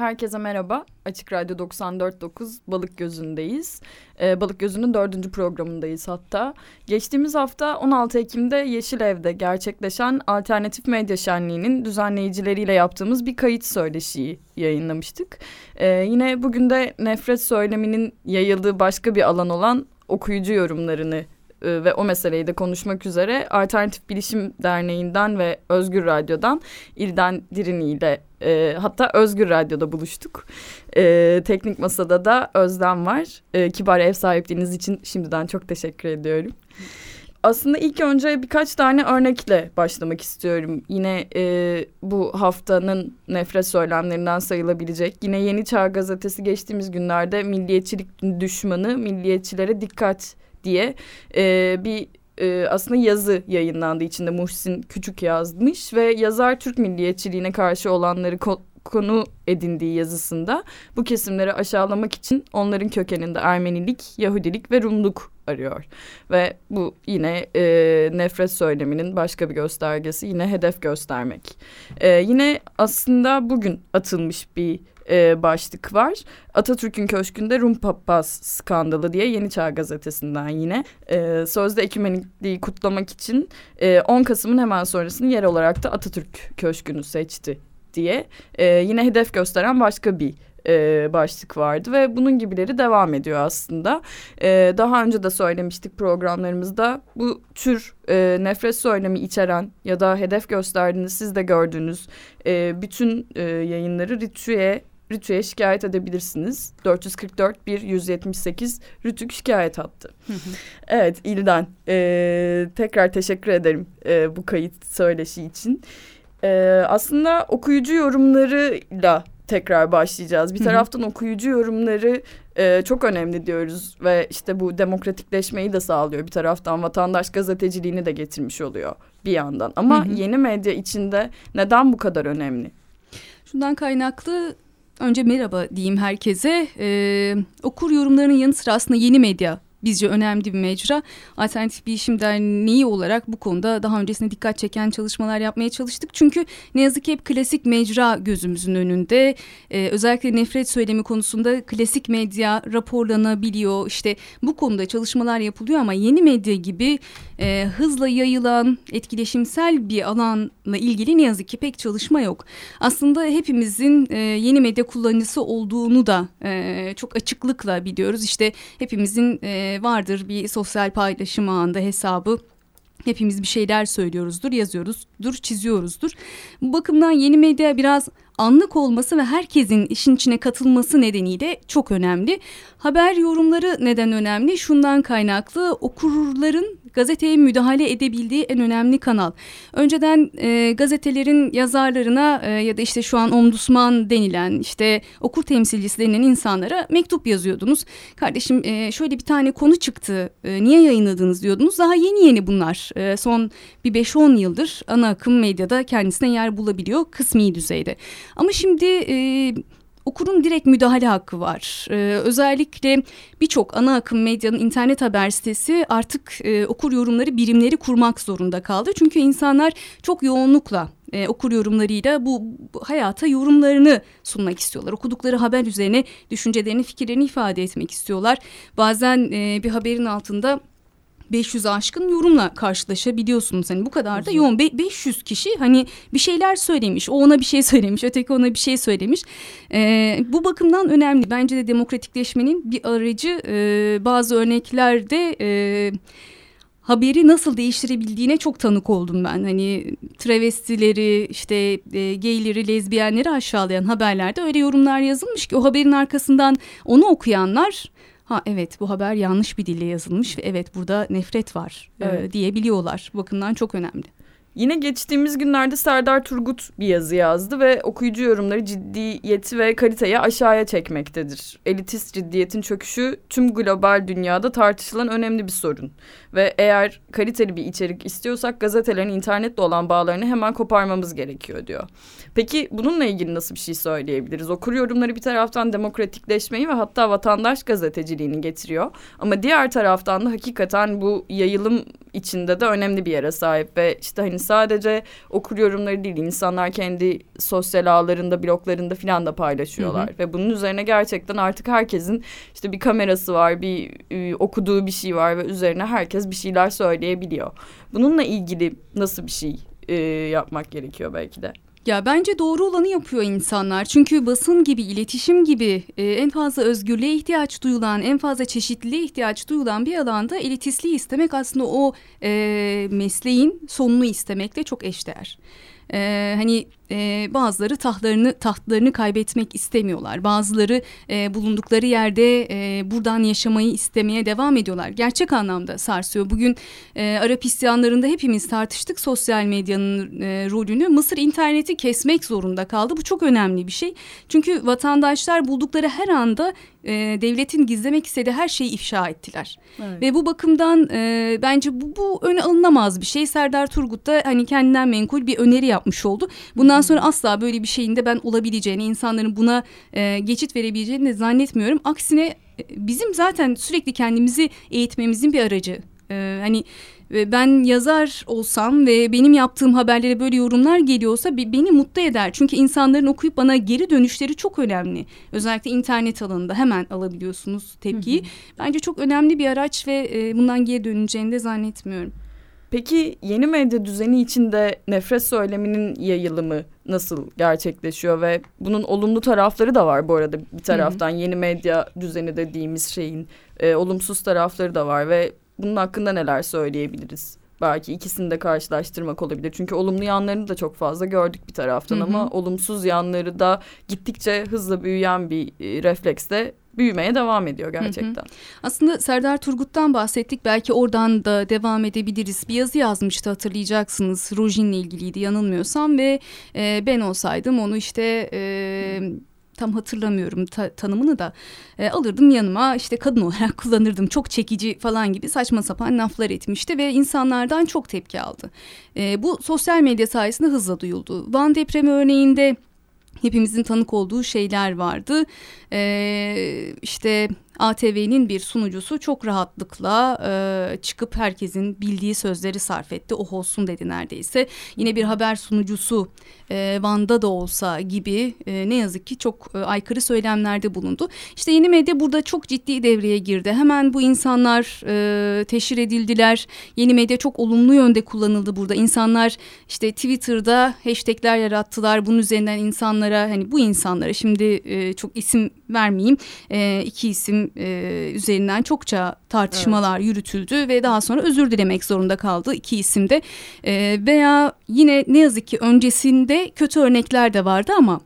Herkese merhaba. Açık Radyo 94.9 Balık Gözü'ndeyiz. Ee, Balık Gözü'nün dördüncü programındayız hatta. Geçtiğimiz hafta 16 Ekim'de Yeşil Ev'de gerçekleşen Alternatif Medya Şenliği'nin düzenleyicileriyle yaptığımız bir kayıt söyleşiyi yayınlamıştık. Ee, yine bugün de nefret söyleminin yayıldığı başka bir alan olan okuyucu yorumlarını e, ve o meseleyi de konuşmak üzere Alternatif Bilişim Derneği'nden ve Özgür Radyo'dan İlden Dirini ile e, hatta Özgür Radyo'da buluştuk. E, teknik Masa'da da Özlem var. E, kibar ev sahipliğiniz için şimdiden çok teşekkür ediyorum. Aslında ilk önce birkaç tane örnekle başlamak istiyorum. Yine e, bu haftanın nefret söylemlerinden sayılabilecek. Yine Yeni Çağ Gazetesi geçtiğimiz günlerde milliyetçilik düşmanı, milliyetçilere dikkat diye e, bir e, aslında yazı yayınlandı içinde Muhsin Küçük yazmış ve yazar Türk milliyetçiliğine karşı olanları ko konu edindiği yazısında bu kesimleri aşağılamak için onların kökeninde Ermenilik, Yahudilik ve Rumluk arıyor. Ve bu yine e, nefret söyleminin başka bir göstergesi yine hedef göstermek. E, yine aslında bugün atılmış bir e, başlık var. Atatürk'ün köşkünde Rum papaz skandalı diye Yeni Çağ gazetesinden yine. E, sözde ekümenikliği kutlamak için e, 10 Kasım'ın hemen sonrasını yer olarak da Atatürk köşkünü seçti diye. E, yine hedef gösteren başka bir e, başlık vardı ve bunun gibileri devam ediyor aslında. E, daha önce de söylemiştik programlarımızda bu tür e, nefret söylemi içeren ya da hedef gösterdiğiniz siz de gördüğünüz e, bütün e, yayınları Ritü'ye Rütü'ye şikayet edebilirsiniz. 444 1 178 Rütük şikayet hattı. evet İlden e, tekrar teşekkür ederim e, bu kayıt söyleşi için. E, aslında okuyucu yorumlarıyla tekrar başlayacağız. Bir taraftan okuyucu yorumları e, çok önemli diyoruz ve işte bu demokratikleşmeyi de sağlıyor. Bir taraftan vatandaş gazeteciliğini de getirmiş oluyor bir yandan. Ama yeni medya içinde neden bu kadar önemli? Şundan kaynaklı Önce merhaba diyeyim herkese. Ee, okur yorumlarının yanı sıra aslında yeni medya bizce önemli bir mecra. Alternatif Bilişim Derneği olarak bu konuda daha öncesinde dikkat çeken çalışmalar yapmaya çalıştık. Çünkü ne yazık ki hep klasik mecra gözümüzün önünde. Ee, özellikle nefret söylemi konusunda klasik medya raporlanabiliyor. İşte bu konuda çalışmalar yapılıyor ama yeni medya gibi e, hızla yayılan etkileşimsel bir alanla ilgili ne yazık ki pek çalışma yok. Aslında hepimizin e, yeni medya kullanıcısı olduğunu da e, çok açıklıkla biliyoruz. İşte hepimizin e, vardır bir sosyal paylaşım ağında hesabı hepimiz bir şeyler söylüyoruzdur, yazıyoruzdur, çiziyoruzdur. Bu bakımdan yeni medya biraz anlık olması ve herkesin işin içine katılması nedeniyle çok önemli. Haber yorumları neden önemli? Şundan kaynaklı okurların gazeteye müdahale edebildiği en önemli kanal. Önceden e, gazetelerin yazarlarına e, ya da işte şu an omdusman denilen işte okur temsilcisi denilen insanlara mektup yazıyordunuz. Kardeşim e, şöyle bir tane konu çıktı e, niye yayınladınız diyordunuz. Daha yeni yeni bunlar e, son bir 5-10 yıldır ana akım medyada kendisine yer bulabiliyor kısmi düzeyde. Ama şimdi... E, okurun direkt müdahale hakkı var. Ee, özellikle birçok ana akım medyanın internet haber sitesi artık e, okur yorumları birimleri kurmak zorunda kaldı. Çünkü insanlar çok yoğunlukla e, okur yorumlarıyla bu, bu hayata yorumlarını sunmak istiyorlar. Okudukları haber üzerine düşüncelerini, fikirlerini ifade etmek istiyorlar. Bazen e, bir haberin altında 500 aşkın yorumla karşılaşabiliyorsunuz. Hani bu kadar da yoğun. Be 500 kişi hani bir şeyler söylemiş. O ona bir şey söylemiş. Öteki ona bir şey söylemiş. Ee, bu bakımdan önemli. Bence de demokratikleşmenin bir aracı e, bazı örneklerde... E, haberi nasıl değiştirebildiğine çok tanık oldum ben. Hani travestileri, işte e, gayleri, lezbiyenleri aşağılayan haberlerde öyle yorumlar yazılmış ki o haberin arkasından onu okuyanlar ha evet bu haber yanlış bir dille yazılmış ve evet burada nefret var e, evet. e, diyebiliyorlar. Bu bakımdan çok önemli. Yine geçtiğimiz günlerde Serdar Turgut bir yazı yazdı ve okuyucu yorumları ciddiyeti ve kaliteyi aşağıya çekmektedir. Elitist ciddiyetin çöküşü tüm global dünyada tartışılan önemli bir sorun. Ve eğer kaliteli bir içerik istiyorsak gazetelerin internetle olan bağlarını hemen koparmamız gerekiyor diyor. Peki bununla ilgili nasıl bir şey söyleyebiliriz? Okur yorumları bir taraftan demokratikleşmeyi ve hatta vatandaş gazeteciliğini getiriyor. Ama diğer taraftan da hakikaten bu yayılım içinde de önemli bir yere sahip ve işte hani sadece okur yorumları değil insanlar kendi sosyal ağlarında bloglarında filan da paylaşıyorlar hı hı. ve bunun üzerine gerçekten artık herkesin işte bir kamerası var bir e, okuduğu bir şey var ve üzerine herkes bir şeyler söyleyebiliyor. Bununla ilgili nasıl bir şey e, yapmak gerekiyor belki de? Ya bence doğru olanı yapıyor insanlar. Çünkü basın gibi, iletişim gibi e, en fazla özgürlüğe ihtiyaç duyulan, en fazla çeşitliliğe ihtiyaç duyulan bir alanda elitistliği istemek aslında o e, mesleğin sonunu istemekle çok eşdeğer. E, hani e, bazıları tahtlarını tahtlarını kaybetmek istemiyorlar. Bazıları e, bulundukları yerde e, buradan yaşamayı istemeye devam ediyorlar. Gerçek anlamda sarsıyor. Bugün e, Arap isyanlarında hepimiz tartıştık sosyal medyanın e, rolünü. Mısır interneti kesmek zorunda kaldı. Bu çok önemli bir şey. Çünkü vatandaşlar buldukları her anda e, devletin gizlemek istediği her şeyi ifşa ettiler. Evet. Ve bu bakımdan e, bence bu, bu öne alınamaz bir şey. Serdar Turgut da hani kendinden menkul bir öneri yapmış oldu. Bundan sonra asla böyle bir şeyin de ben olabileceğini, insanların buna e, geçit verebileceğini de zannetmiyorum. Aksine e, bizim zaten sürekli kendimizi eğitmemizin bir aracı. E, hani ben yazar olsam ve benim yaptığım haberlere böyle yorumlar geliyorsa beni mutlu eder. Çünkü insanların okuyup bana geri dönüşleri çok önemli. Özellikle internet alanında hemen alabiliyorsunuz tepkiyi. Hı hı. Bence çok önemli bir araç ve e, bundan geri döneceğini de zannetmiyorum. Peki yeni medya düzeni içinde nefret söyleminin yayılımı nasıl gerçekleşiyor ve bunun olumlu tarafları da var bu arada bir taraftan Hı-hı. yeni medya düzeni dediğimiz şeyin e, olumsuz tarafları da var ve bunun hakkında neler söyleyebiliriz? Belki ikisini de karşılaştırmak olabilir. Çünkü olumlu yanlarını da çok fazla gördük bir taraftan Hı-hı. ama olumsuz yanları da gittikçe hızla büyüyen bir e, refleksle büyümeye devam ediyor gerçekten. Hı hı. Aslında Serdar Turgut'tan bahsettik. Belki oradan da devam edebiliriz. Bir yazı yazmıştı hatırlayacaksınız. Rojin'le ilgiliydi yanılmıyorsam ve e, ben olsaydım onu işte... E, tam hatırlamıyorum ta, tanımını da e, alırdım yanıma işte kadın olarak kullanırdım çok çekici falan gibi saçma sapan laflar etmişti ve insanlardan çok tepki aldı. E, bu sosyal medya sayesinde hızla duyuldu. Van depremi örneğinde hepimizin tanık olduğu şeyler vardı. Ee, işte ATV'nin bir sunucusu çok rahatlıkla e, çıkıp herkesin bildiği sözleri sarf etti. Oh olsun dedi neredeyse. Yine bir haber sunucusu e, Van'da da olsa gibi e, ne yazık ki çok e, aykırı söylemlerde bulundu. İşte yeni medya burada çok ciddi devreye girdi. Hemen bu insanlar e, teşhir edildiler. Yeni medya çok olumlu yönde kullanıldı burada. İnsanlar işte Twitter'da hashtagler yarattılar. Bunun üzerinden insanlara hani bu insanlara şimdi e, çok isim vermeyeyim. E, iki isim e, üzerinden çokça tartışmalar evet. yürütüldü ve daha sonra özür dilemek zorunda kaldı iki isimde. E, veya yine ne yazık ki öncesinde kötü örnekler de vardı ama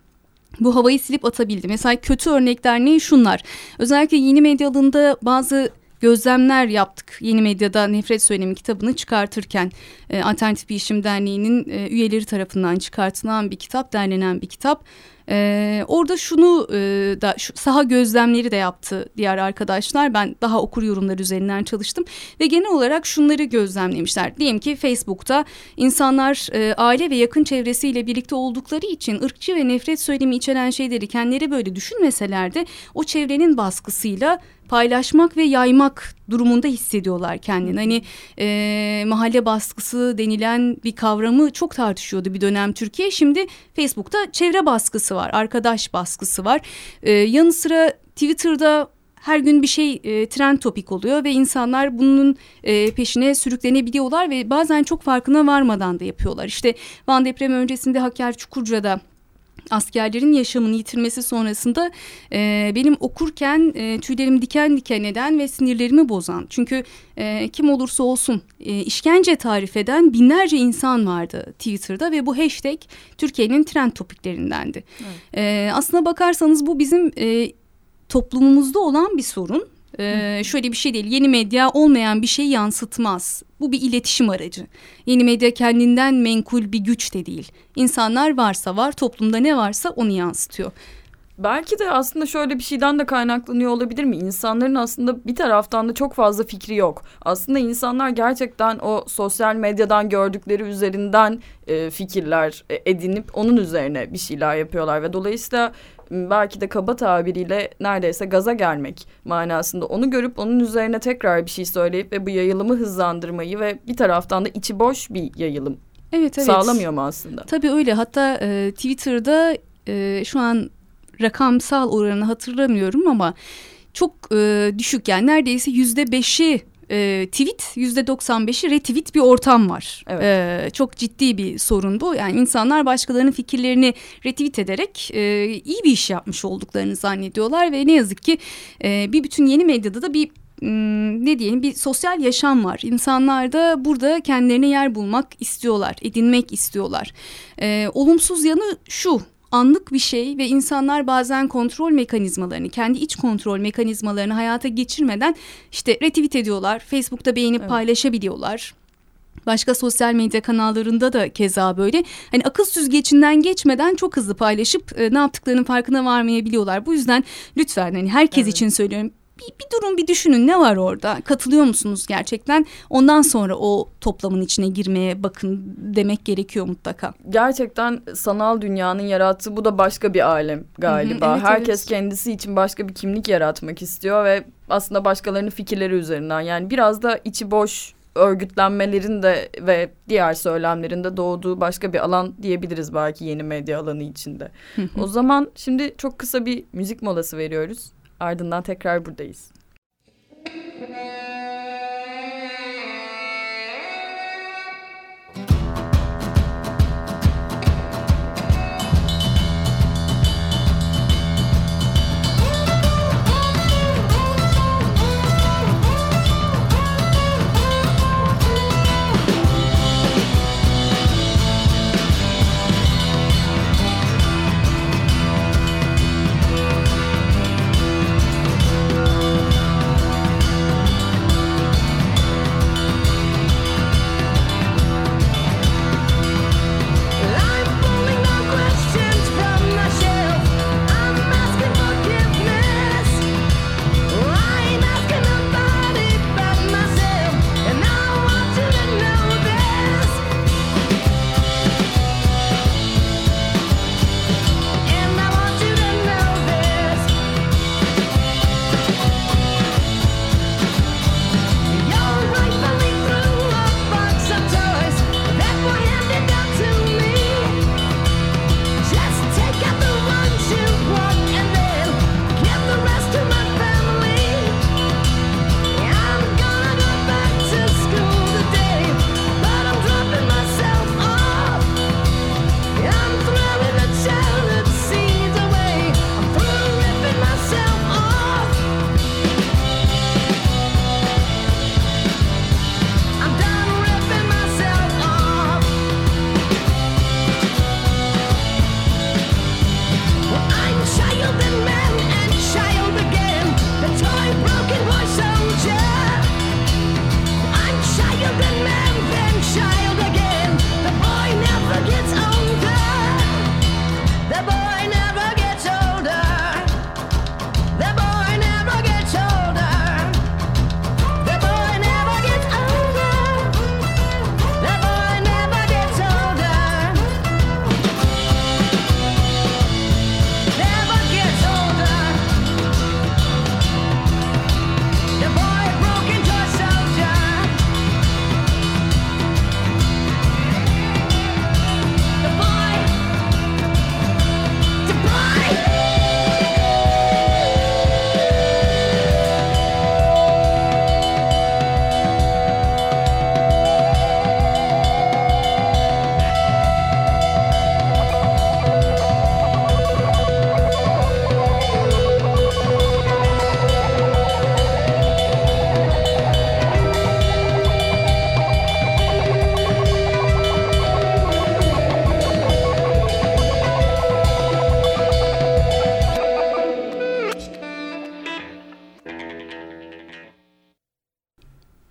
bu havayı silip atabildi. Mesela kötü örnekler ne? Şunlar. Özellikle yeni medya alanında bazı gözlemler yaptık. Yeni medyada Nefret Söylemi kitabını çıkartırken e, Alternatif Bilişim Derneği'nin e, üyeleri tarafından çıkartılan bir kitap, derlenen bir kitap. Ee, orada şunu e, da şu, saha gözlemleri de yaptı diğer arkadaşlar. Ben daha okur yorumlar üzerinden çalıştım ve genel olarak şunları gözlemlemişler. Diyelim ki Facebook'ta insanlar e, aile ve yakın çevresiyle birlikte oldukları için ırkçı ve nefret söylemi içeren şeyleri kendileri böyle düşünmeseler de o çevrenin baskısıyla paylaşmak ve yaymak durumunda hissediyorlar kendini. Hani e, mahalle baskısı denilen bir kavramı çok tartışıyordu bir dönem Türkiye. Şimdi Facebook'ta çevre baskısı var, arkadaş baskısı var. E, yanı sıra Twitter'da her gün bir şey e, trend topik oluyor ve insanlar bunun e, peşine sürüklenebiliyorlar ve bazen çok farkına varmadan da yapıyorlar. İşte Van depremi öncesinde Hakkari Çukurca'da askerlerin yaşamını yitirmesi sonrasında e, benim okurken e, tüylerim diken diken eden ve sinirlerimi bozan. Çünkü e, kim olursa olsun e, işkence tarif eden binlerce insan vardı Twitter'da ve bu hashtag Türkiye'nin trend topiklerindendi. Evet. E, aslına bakarsanız bu bizim e, toplumumuzda olan bir sorun. Ee, şöyle bir şey değil. Yeni medya olmayan bir şeyi yansıtmaz. Bu bir iletişim aracı. Yeni medya kendinden menkul bir güç de değil. İnsanlar varsa var, toplumda ne varsa onu yansıtıyor. Belki de aslında şöyle bir şeyden de kaynaklanıyor olabilir mi? İnsanların aslında bir taraftan da çok fazla fikri yok. Aslında insanlar gerçekten o sosyal medyadan gördükleri üzerinden e, fikirler e, edinip onun üzerine bir şeyler yapıyorlar ve dolayısıyla belki de kaba tabiriyle neredeyse gaza gelmek manasında. Onu görüp onun üzerine tekrar bir şey söyleyip ve bu yayılımı hızlandırmayı ve bir taraftan da içi boş bir yayılım evet, evet. sağlamıyor mu aslında? Tabii öyle. Hatta e, Twitter'da e, şu an rakamsal oranı hatırlamıyorum ama çok e, düşük yani neredeyse yüzde beşi e, tweet yüzde 95'i retweet bir ortam var. Evet. E, çok ciddi bir sorun bu. Yani insanlar başkalarının fikirlerini retweet ederek e, iyi bir iş yapmış olduklarını zannediyorlar ve ne yazık ki e, bir bütün yeni medyada da bir ne diyelim bir sosyal yaşam var. İnsanlar da burada kendilerine yer bulmak istiyorlar, edinmek istiyorlar. Ee, olumsuz yanı şu anlık bir şey ve insanlar bazen kontrol mekanizmalarını, kendi iç kontrol mekanizmalarını hayata geçirmeden işte retweet ediyorlar. Facebook'ta beğenip evet. paylaşabiliyorlar. Başka sosyal medya kanallarında da keza böyle. Hani akıl süzgecinden geçmeden çok hızlı paylaşıp e, ne yaptıklarının farkına varmayabiliyorlar. Bu yüzden lütfen hani herkes evet. için söylüyorum bir, bir durun bir düşünün ne var orada katılıyor musunuz gerçekten ondan sonra o toplamın içine girmeye bakın demek gerekiyor mutlaka. Gerçekten sanal dünyanın yarattığı bu da başka bir alem galiba. Hı hı, evet, Herkes evet. kendisi için başka bir kimlik yaratmak istiyor ve aslında başkalarının fikirleri üzerinden yani biraz da içi boş örgütlenmelerin de ve diğer söylemlerin de doğduğu başka bir alan diyebiliriz belki yeni medya alanı içinde. o zaman şimdi çok kısa bir müzik molası veriyoruz. Ardından tekrar buradayız.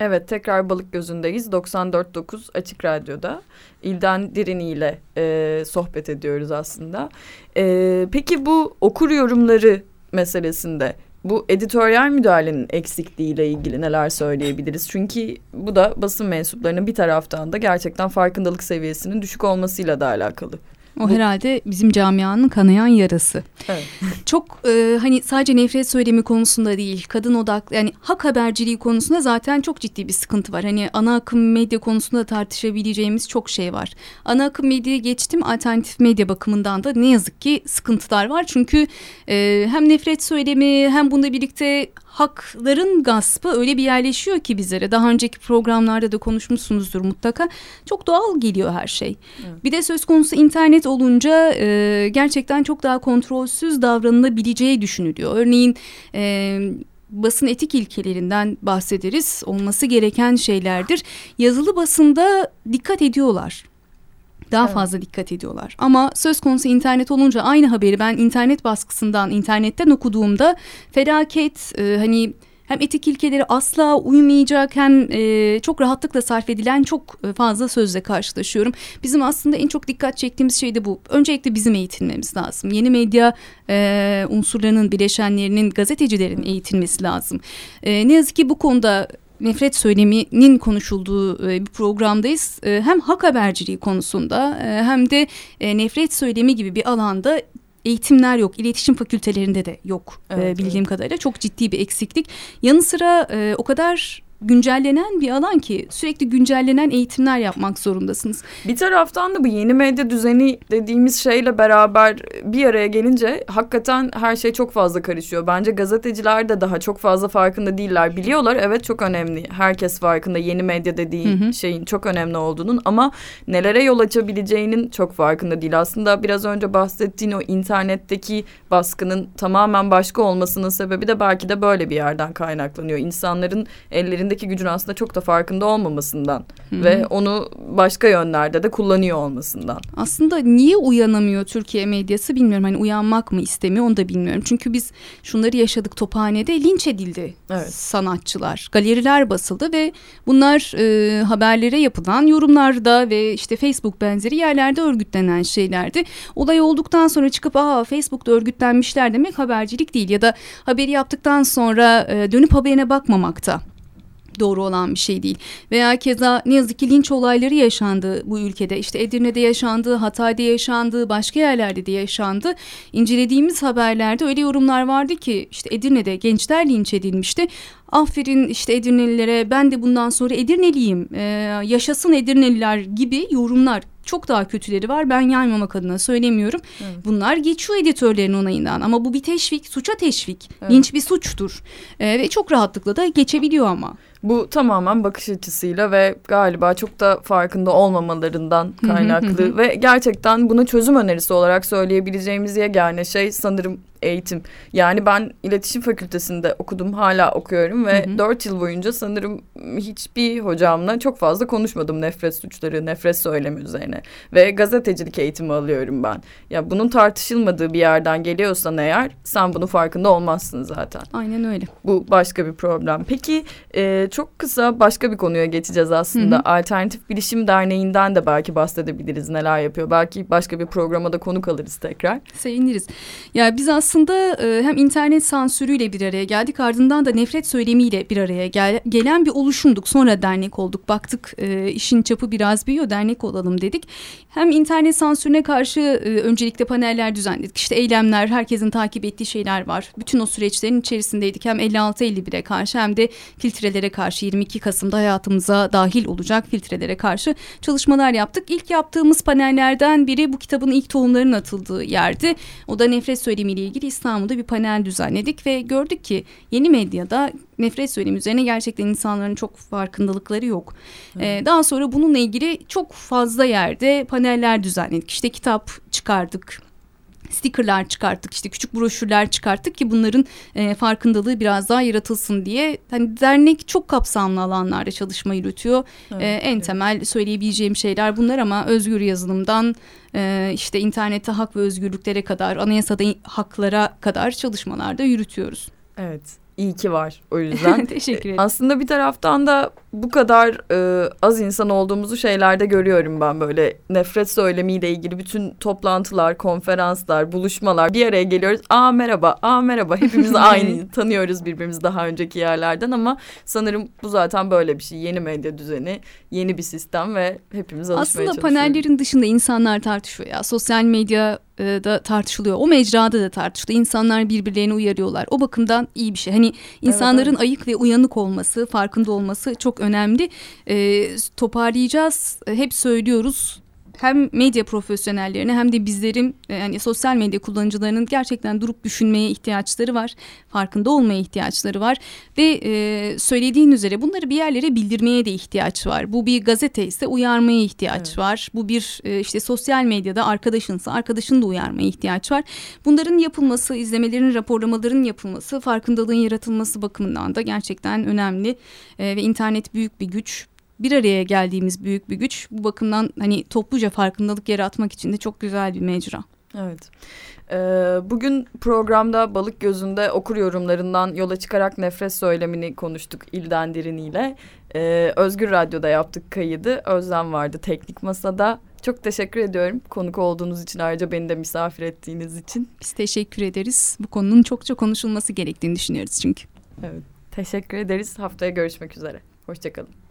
Evet tekrar Balık Gözü'ndeyiz. 94.9 Açık Radyo'da. İlden Dirini ile e, sohbet ediyoruz aslında. E, peki bu okur yorumları meselesinde bu editoryal müdahalenin eksikliğiyle ilgili neler söyleyebiliriz? Çünkü bu da basın mensuplarının bir taraftan da gerçekten farkındalık seviyesinin düşük olmasıyla da alakalı. O herhalde bizim camianın kanayan yarası. Evet. Çok e, hani sadece nefret söylemi konusunda değil, kadın odaklı yani hak haberciliği konusunda zaten çok ciddi bir sıkıntı var. Hani ana akım medya konusunda tartışabileceğimiz çok şey var. Ana akım medyaya geçtim alternatif medya bakımından da ne yazık ki sıkıntılar var. Çünkü e, hem nefret söylemi hem bunda birlikte hakların gaspı öyle bir yerleşiyor ki bizlere. Daha önceki programlarda da konuşmuşsunuzdur mutlaka. Çok doğal geliyor her şey. Evet. Bir de söz konusu internet olunca e, gerçekten çok daha kontrolsüz davranılabileceği düşünülüyor. Örneğin e, basın etik ilkelerinden bahsederiz. Olması gereken şeylerdir. Yazılı basında dikkat ediyorlar daha evet. fazla dikkat ediyorlar. Ama söz konusu internet olunca aynı haberi ben internet baskısından, internetten okuduğumda felaket e, hani hem etik ilkeleri asla uymayacak hem e, çok rahatlıkla sarf edilen çok e, fazla sözle karşılaşıyorum. Bizim aslında en çok dikkat çektiğimiz şey de bu. Öncelikle bizim eğitilmemiz lazım. Yeni medya e, unsurlarının, bileşenlerinin, gazetecilerin eğitilmesi lazım. E, ne yazık ki bu konuda nefret söyleminin konuşulduğu e, bir programdayız. E, hem hak haberciliği konusunda e, hem de nefret söylemi gibi bir alanda eğitimler yok. İletişim fakültelerinde de yok evet, bildiğim evet. kadarıyla. Çok ciddi bir eksiklik. Yanı sıra o kadar güncellenen bir alan ki sürekli güncellenen eğitimler yapmak zorundasınız. Bir taraftan da bu yeni medya düzeni dediğimiz şeyle beraber bir araya gelince hakikaten her şey çok fazla karışıyor. Bence gazeteciler de daha çok fazla farkında değiller. Biliyorlar evet çok önemli. Herkes farkında yeni medya dediği hı hı. şeyin çok önemli olduğunun ama nelere yol açabileceğinin çok farkında değil. Aslında biraz önce bahsettiğin o internetteki baskının tamamen başka olmasının sebebi de belki de böyle bir yerden kaynaklanıyor. İnsanların ellerinde elindeki gücün aslında çok da farkında olmamasından Hı-hı. ve onu başka yönlerde de kullanıyor olmasından. Aslında niye uyanamıyor Türkiye medyası bilmiyorum. Hani uyanmak mı istemiyor onu da bilmiyorum. Çünkü biz şunları yaşadık Tophane'de linç edildi evet. sanatçılar. Galeriler basıldı ve bunlar e, haberlere yapılan yorumlarda ve işte Facebook benzeri yerlerde örgütlenen şeylerdi. Olay olduktan sonra çıkıp aa Facebook'ta örgütlenmişler demek habercilik değil ya da haberi yaptıktan sonra e, dönüp haberine bakmamakta doğru olan bir şey değil. Veya keza ne yazık ki linç olayları yaşandı bu ülkede. İşte Edirne'de yaşandı, Hatay'da yaşandı, başka yerlerde de yaşandı. İncelediğimiz haberlerde öyle yorumlar vardı ki işte Edirne'de gençler linç edilmişti. Aferin işte Edirnelilere ben de bundan sonra Edirneliyim, ee, yaşasın Edirneliler gibi yorumlar çok daha kötüleri var. Ben yaymamak adına söylemiyorum. Evet. Bunlar geçiyor editörlerin onayından ama bu bir teşvik, suça teşvik. Evet. Linç bir suçtur. Ee, ve çok rahatlıkla da geçebiliyor ama. Bu tamamen bakış açısıyla ve galiba çok da farkında olmamalarından kaynaklı ve gerçekten buna çözüm önerisi olarak söyleyebileceğimiz yegane şey sanırım eğitim. Yani ben iletişim fakültesinde okudum hala okuyorum ve dört yıl boyunca sanırım hiçbir hocamla çok fazla konuşmadım nefret suçları, nefret söylemi üzerine. Ve gazetecilik eğitimi alıyorum ben. Ya bunun tartışılmadığı bir yerden geliyorsan eğer sen bunu farkında olmazsın zaten. Aynen öyle. Bu başka bir problem. Peki e, çok kısa başka bir konuya geçeceğiz aslında. Hı hı. Alternatif Bilişim Derneği'nden de belki bahsedebiliriz neler yapıyor. Belki başka bir programa da konuk alırız tekrar. Seviniriz. Ya biz aslında e, hem internet sansürüyle bir araya geldik ardından da nefret söylemiyle bir araya gel, gelen bir oluşumduk. Sonra dernek olduk. Baktık e, işin çapı biraz büyüyor dernek olalım dedik. Hem internet sansürüne karşı e, öncelikle paneller düzenledik. İşte eylemler, herkesin takip ettiği şeyler var. Bütün o süreçlerin içerisindeydik. Hem 56-51'e karşı hem de filtrelere karşı 22 Kasım'da hayatımıza dahil olacak filtrelere karşı çalışmalar yaptık. İlk yaptığımız panellerden biri bu kitabın ilk tohumlarının atıldığı yerdi. O da nefret söylemiyle ilgili İstanbul'da bir panel düzenledik ve gördük ki yeni medyada nefret söylemi üzerine gerçekten insanların çok farkındalıkları yok. Ee, daha sonra bununla ilgili çok fazla yerde paneller düzenledik. İşte kitap çıkardık stickerlar çıkarttık işte küçük broşürler çıkarttık ki bunların e, farkındalığı biraz daha yaratılsın diye. Hani dernek çok kapsamlı alanlarda çalışma yürütüyor. Evet, e, en evet. temel söyleyebileceğim şeyler bunlar ama özgür yazılımdan e, işte internette hak ve özgürlüklere kadar anayasada haklara kadar çalışmalarda yürütüyoruz. Evet İyi ki var o yüzden. Teşekkür ederim. Aslında bir taraftan da bu kadar e, az insan olduğumuzu şeylerde görüyorum ben böyle nefret söylemiyle ilgili bütün toplantılar, konferanslar, buluşmalar bir araya geliyoruz. Aa merhaba, aa merhaba. Hepimiz aynı tanıyoruz birbirimizi daha önceki yerlerden ama sanırım bu zaten böyle bir şey. Yeni medya düzeni, yeni bir sistem ve hepimiz alışmaya Aslında çalışıyoruz. panellerin dışında insanlar tartışıyor ya. Sosyal medya e, da tartışılıyor. O mecrada da tartışılıyor. İnsanlar birbirlerini uyarıyorlar. O bakımdan iyi bir şey. Hani insanların evet. ayık ve uyanık olması, farkında olması çok önemli. E, toparlayacağız. Hep söylüyoruz. Hem medya profesyonellerine hem de bizlerin e, yani sosyal medya kullanıcılarının gerçekten durup düşünmeye ihtiyaçları var. Farkında olmaya ihtiyaçları var. Ve e, söylediğin üzere bunları bir yerlere bildirmeye de ihtiyaç var. Bu bir gazete ise uyarmaya ihtiyaç Evet. var. Bu bir e, işte sosyal medyada arkadaşınsa arkadaşın da uyarmaya ihtiyaç var. Bunların yapılması, izlemelerin, raporlamaların yapılması, farkındalığın yaratılması bakımından da gerçekten önemli. E, ve internet büyük bir güç. Bir araya geldiğimiz büyük bir güç. Bu bakımdan hani topluca farkındalık yaratmak için de çok güzel bir mecra. Evet. Ee, bugün programda Balık Gözü'nde okur yorumlarından yola çıkarak nefret söylemini konuştuk İlden Dirin ile. Ee, Özgür Radyo'da yaptık kaydı. Özlem vardı teknik masada. Çok teşekkür ediyorum konuk olduğunuz için ayrıca beni de misafir ettiğiniz için. Biz teşekkür ederiz. Bu konunun çokça konuşulması gerektiğini düşünüyoruz çünkü. Evet. Teşekkür ederiz. Haftaya görüşmek üzere. Hoşçakalın.